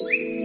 Bye.